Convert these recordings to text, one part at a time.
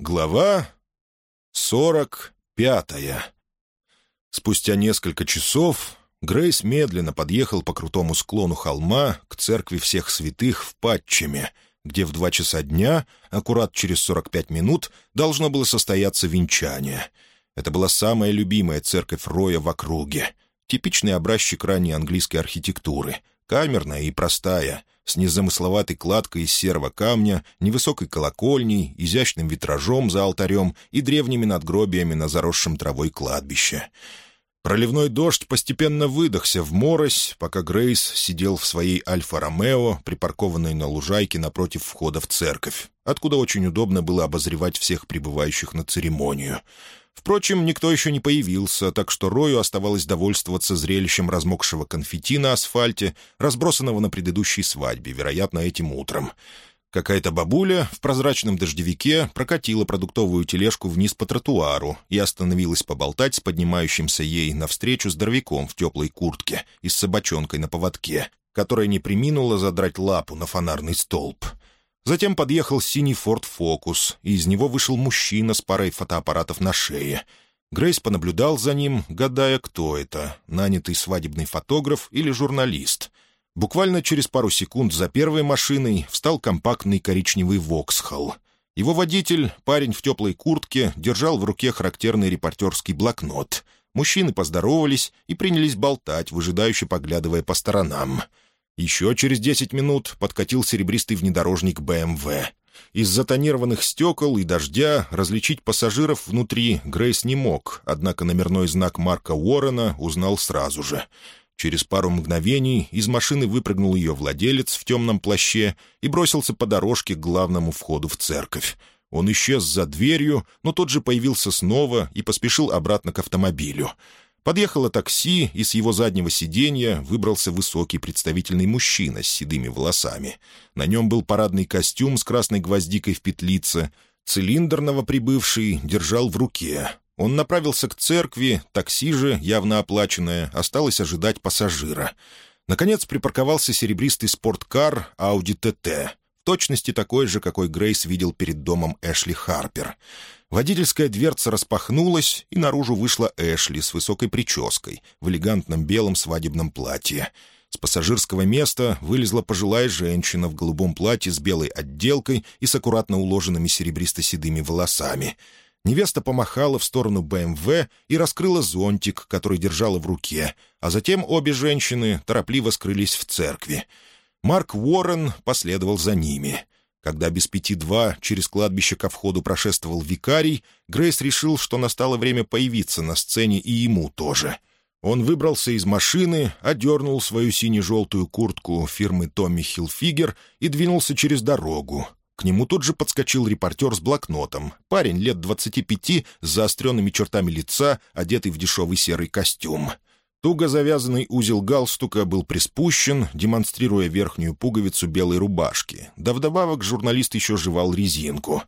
Глава сорок пятая. Спустя несколько часов Грейс медленно подъехал по крутому склону холма к церкви всех святых в Патчеме, где в два часа дня, аккурат через сорок пять минут, должно было состояться венчание. Это была самая любимая церковь Роя в округе. Типичный образчик ранней английской архитектуры, камерная и простая, с незамысловатой кладкой из серого камня, невысокой колокольней, изящным витражом за алтарем и древними надгробиями на заросшем травой кладбище. Проливной дождь постепенно выдохся в морось, пока Грейс сидел в своей «Альфа-Ромео», припаркованной на лужайке напротив входа в церковь, откуда очень удобно было обозревать всех прибывающих на церемонию — Впрочем, никто еще не появился, так что Рою оставалось довольствоваться зрелищем размокшего конфетти на асфальте, разбросанного на предыдущей свадьбе, вероятно, этим утром. Какая-то бабуля в прозрачном дождевике прокатила продуктовую тележку вниз по тротуару и остановилась поболтать с поднимающимся ей навстречу здоровяком в теплой куртке и с собачонкой на поводке, которая не приминула задрать лапу на фонарный столб — Затем подъехал синий «Форд Фокус», и из него вышел мужчина с парой фотоаппаратов на шее. Грейс понаблюдал за ним, гадая, кто это — нанятый свадебный фотограф или журналист. Буквально через пару секунд за первой машиной встал компактный коричневый «Воксхолл». Его водитель, парень в теплой куртке, держал в руке характерный репортерский блокнот. Мужчины поздоровались и принялись болтать, выжидающе поглядывая по сторонам — еще через десять минут подкатил серебристый внедорожник БМВ. Из-за тонированных стекол и дождя различить пассажиров внутри Грейс не мог, однако номерной знак Марка Уоррена узнал сразу же. Через пару мгновений из машины выпрыгнул ее владелец в темном плаще и бросился по дорожке к главному входу в церковь. Он исчез за дверью, но тот же появился снова и поспешил обратно к автомобилю. Подъехало такси, и с его заднего сиденья выбрался высокий представительный мужчина с седыми волосами. На нем был парадный костюм с красной гвоздикой в петлице. Цилиндр новоприбывший держал в руке. Он направился к церкви, такси же, явно оплаченное, осталось ожидать пассажира. Наконец припарковался серебристый спорткар Audi TT, точности такой же, какой Грейс видел перед домом Эшли Харпер — Водительская дверца распахнулась, и наружу вышла Эшли с высокой прической в элегантном белом свадебном платье. С пассажирского места вылезла пожилая женщина в голубом платье с белой отделкой и с аккуратно уложенными серебристо-седыми волосами. Невеста помахала в сторону БМВ и раскрыла зонтик, который держала в руке, а затем обе женщины торопливо скрылись в церкви. Марк Уоррен последовал за ними. Когда без пяти два через кладбище ко входу прошествовал викарий, Грейс решил, что настало время появиться на сцене и ему тоже. Он выбрался из машины, одернул свою сине-желтую куртку фирмы Томми Хилфигер и двинулся через дорогу. К нему тут же подскочил репортер с блокнотом. Парень лет двадцати пяти с заостренными чертами лица, одетый в дешевый серый костюм. Туго завязанный узел галстука был приспущен, демонстрируя верхнюю пуговицу белой рубашки. Да вдобавок журналист еще жевал резинку.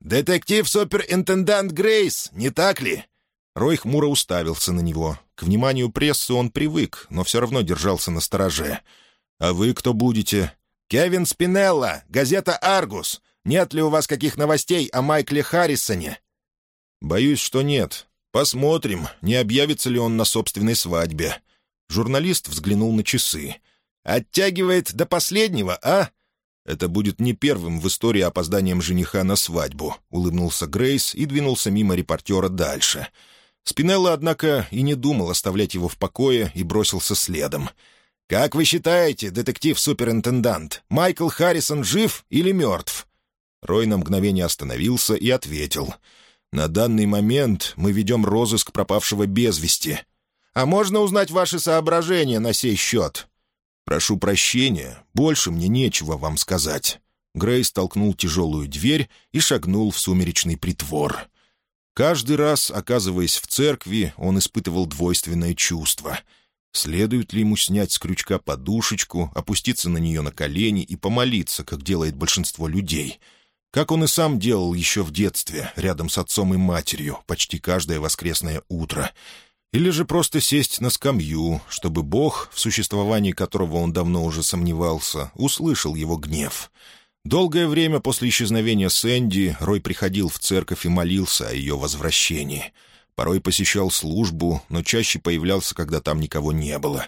«Детектив-суперинтендант Грейс, не так ли?» Рой хмуро уставился на него. К вниманию прессы он привык, но все равно держался на стороже. «А вы кто будете?» «Кевин Спинелла, газета «Аргус». Нет ли у вас каких новостей о Майкле Харрисоне?» «Боюсь, что нет. «Посмотрим, не объявится ли он на собственной свадьбе». Журналист взглянул на часы. «Оттягивает до последнего, а?» «Это будет не первым в истории опозданием жениха на свадьбу», — улыбнулся Грейс и двинулся мимо репортера дальше. Спинелло, однако, и не думал оставлять его в покое и бросился следом. «Как вы считаете, детектив-суперинтендант, Майкл Харрисон жив или мертв?» Рой на мгновение остановился и ответил — на данный момент мы ведем розыск пропавшего без вести. А можно узнать ваши соображения на сей счет?» «Прошу прощения, больше мне нечего вам сказать». Грейс толкнул тяжелую дверь и шагнул в сумеречный притвор. Каждый раз, оказываясь в церкви, он испытывал двойственное чувство. Следует ли ему снять с крючка подушечку, опуститься на нее на колени и помолиться, как делает большинство людей — как он и сам делал еще в детстве, рядом с отцом и матерью, почти каждое воскресное утро. Или же просто сесть на скамью, чтобы Бог, в существовании которого он давно уже сомневался, услышал его гнев. Долгое время после исчезновения Сэнди Рой приходил в церковь и молился о ее возвращении. Порой посещал службу, но чаще появлялся, когда там никого не было.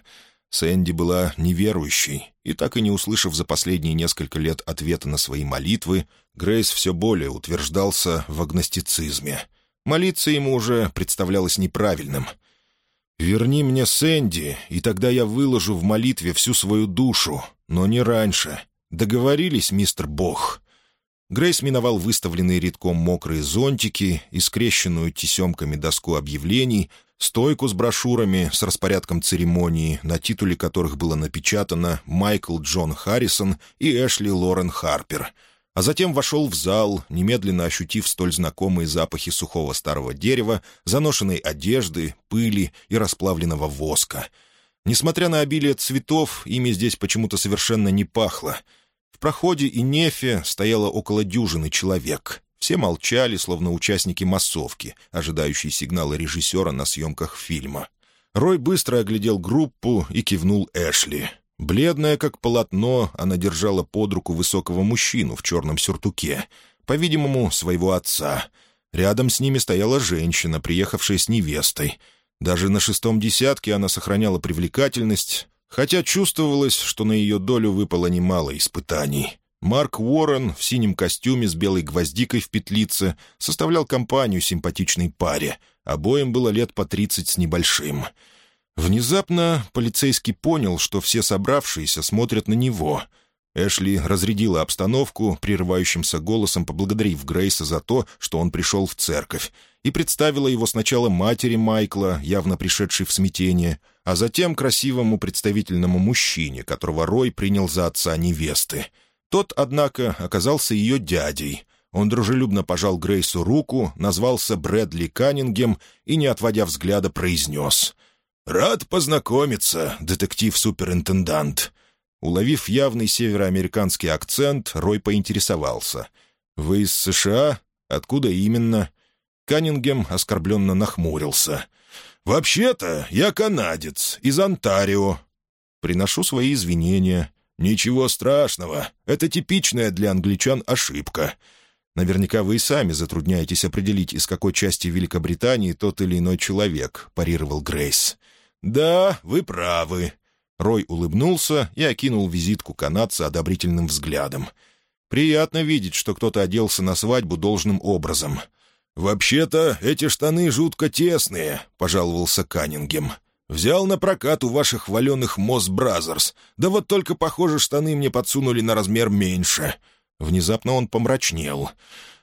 Сэнди была неверующей, и так и не услышав за последние несколько лет ответа на свои молитвы, Грейс все более утверждался в агностицизме. Молиться ему уже представлялось неправильным. «Верни мне Сэнди, и тогда я выложу в молитве всю свою душу, но не раньше», «Договорились, мистер Бог». Грейс миновал выставленные редком мокрые зонтики и скрещенную тесемками доску объявлений, стойку с брошюрами с распорядком церемонии, на титуле которых было напечатано «Майкл Джон Харрисон» и «Эшли Лорен Харпер», а затем вошел в зал, немедленно ощутив столь знакомые запахи сухого старого дерева, заношенной одежды, пыли и расплавленного воска. Несмотря на обилие цветов, ими здесь почему-то совершенно не пахло — в проходе и нефе стояло около дюжины человек. Все молчали, словно участники массовки, ожидающие сигнала режиссера на съемках фильма. Рой быстро оглядел группу и кивнул Эшли. Бледная, как полотно, она держала под руку высокого мужчину в черном сюртуке, по-видимому, своего отца. Рядом с ними стояла женщина, приехавшая с невестой. Даже на шестом десятке она сохраняла привлекательность, хотя чувствовалось, что на ее долю выпало немало испытаний. Марк Уоррен в синем костюме с белой гвоздикой в петлице составлял компанию симпатичной паре. Обоим было лет по тридцать с небольшим. Внезапно полицейский понял, что все собравшиеся смотрят на него. Эшли разрядила обстановку, прерывающимся голосом поблагодарив Грейса за то, что он пришел в церковь, и представила его сначала матери Майкла, явно пришедшей в смятение, а затем красивому представительному мужчине, которого Рой принял за отца невесты. Тот, однако, оказался ее дядей. Он дружелюбно пожал Грейсу руку, назвался Брэдли Каннингем и, не отводя взгляда, произнес «Рад познакомиться, детектив-суперинтендант». Уловив явный североамериканский акцент, Рой поинтересовался. «Вы из США? Откуда именно?» Каннингем оскорбленно нахмурился — «Вообще-то я канадец, из Онтарио». «Приношу свои извинения». «Ничего страшного. Это типичная для англичан ошибка. Наверняка вы и сами затрудняетесь определить, из какой части Великобритании тот или иной человек», — парировал Грейс. «Да, вы правы». Рой улыбнулся и окинул визитку канадца одобрительным взглядом. «Приятно видеть, что кто-то оделся на свадьбу должным образом. «Вообще-то эти штаны жутко тесные», — пожаловался Каннингем. «Взял на прокат у ваших хваленых Мосс Бразерс. Да вот только, похоже, штаны мне подсунули на размер меньше». Внезапно он помрачнел.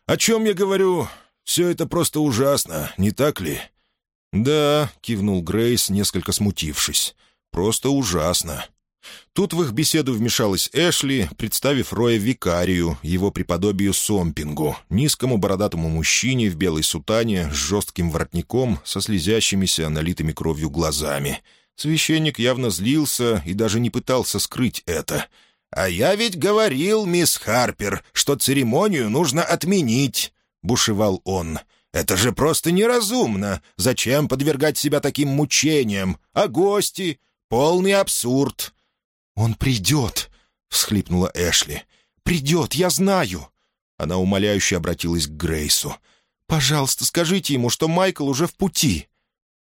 «О чем я говорю? Все это просто ужасно, не так ли?» «Да», — кивнул Грейс, несколько смутившись. «Просто ужасно. Тут в их беседу вмешалась Эшли, представив Роя викарию, его преподобию Сомпингу, низкому бородатому мужчине в белой сутане с жестким воротником, со слезящимися, налитыми кровью глазами. Священник явно злился и даже не пытался скрыть это. «А я ведь говорил, мисс Харпер, что церемонию нужно отменить», — бушевал он. «Это же просто неразумно. Зачем подвергать себя таким мучениям? А гости? Полный абсурд». «Он придет!» — всхлипнула Эшли. «Придет, я знаю!» Она умоляюще обратилась к Грейсу. «Пожалуйста, скажите ему, что Майкл уже в пути!»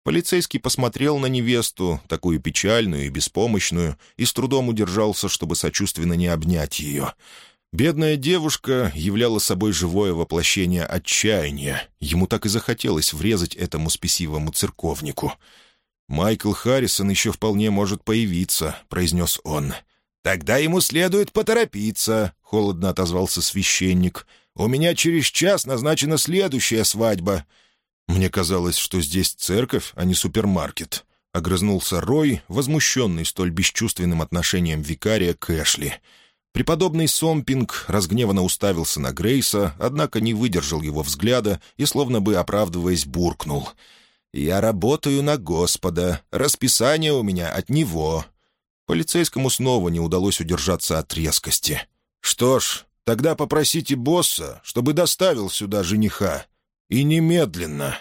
Полицейский посмотрел на невесту, такую печальную и беспомощную, и с трудом удержался, чтобы сочувственно не обнять ее. Бедная девушка являла собой живое воплощение отчаяния. Ему так и захотелось врезать этому спесивому церковнику. «Майкл Харрисон еще вполне может появиться», — произнес он. «Тогда ему следует поторопиться», — холодно отозвался священник. «У меня через час назначена следующая свадьба». «Мне казалось, что здесь церковь, а не супермаркет», — огрызнулся Рой, возмущенный столь бесчувственным отношением викария к Эшли. Преподобный Сомпинг разгневанно уставился на Грейса, однако не выдержал его взгляда и, словно бы оправдываясь, буркнул — «Я работаю на Господа. Расписание у меня от Него». Полицейскому снова не удалось удержаться от резкости. «Что ж, тогда попросите босса, чтобы доставил сюда жениха. И немедленно».